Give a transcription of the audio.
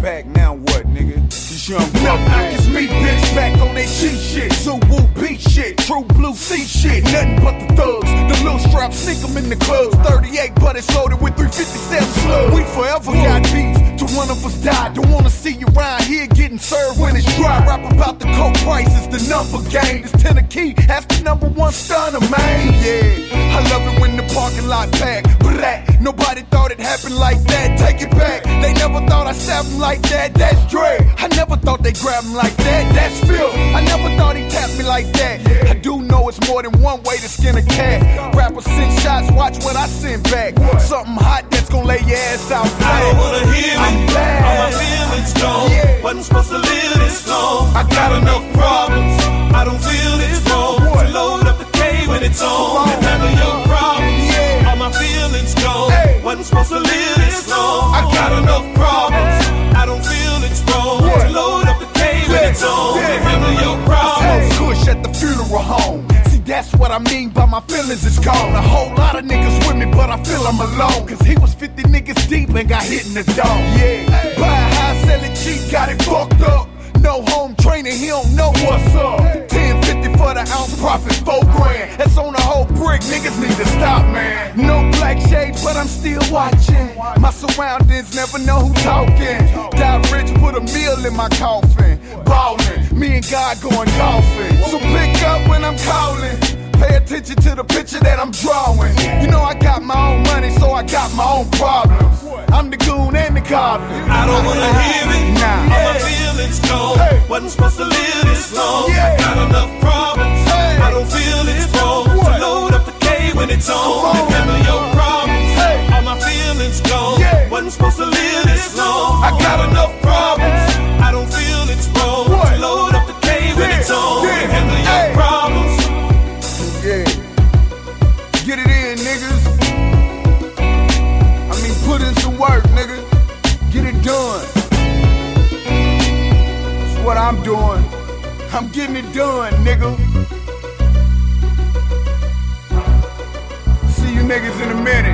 back, now what, nigga? This young blood. Now it's me, bitch, back on that cheap shit. So woo beat shit, true blue sea shit. Nothing but the thugs. The little straps sneak them in the clubs. 38, but it's loaded with 357 slugs. We forever got beef till one of us die. Don't wanna see you around here getting served when it's dry. Rap about the coke prices, the number game. This ten a key, that's the number one stunner, man. Yeah, I love it when the parking lot packed. that nobody thought it happened like that. Take it back, they never thought they grabbed him like that. That's Phil. I never thought he tapped me like that. I do know it's more than one way to skin a cat. Rappers send shots, watch what I send back. Something hot that's gonna lay your ass out flat. I don't wanna hear I'm it. All my feelings gone. Yeah. Wasn't supposed to live this long. I got enough problems. I don't feel this wrong to load up the K when it's on and handle your problems. All my feelings gone. Wasn't supposed to live this long. I got enough what I mean by my feelings is gone. A whole lot of niggas with me, but I feel I'm alone. Cause he was 50 niggas deep and got hit in the dome. Yeah, buy a high, sell it cheap, got it fucked up. No home training, he don't know what's up. 1050 for the ounce profit, four grand. That's on the whole brick, niggas need to stop, man. No black shade, but I'm still watching. My surroundings never know who talking. Die rich, put a meal in my coffin. Ballin', me and God going golfing. So pick up when I'm calling. Pay attention to the picture that I'm drawing. You know I got my own money, so I got my own problems. I'm the goon and the goblin. I don't wanna hear it. Nah. All my feelings gone. Hey. Wasn't supposed to live this long. Yeah. Got enough problems. Hey. I don't feel it's wrong What? to load up the K when it's on on. and handle your problems. Hey. All my feelings gone. Yeah. Wasn't supposed to live this long. I got enough problems. Get it in, niggas. I mean, put in some work, nigga. Get it done. That's what I'm doing. I'm getting it done, nigga. See you niggas in a minute.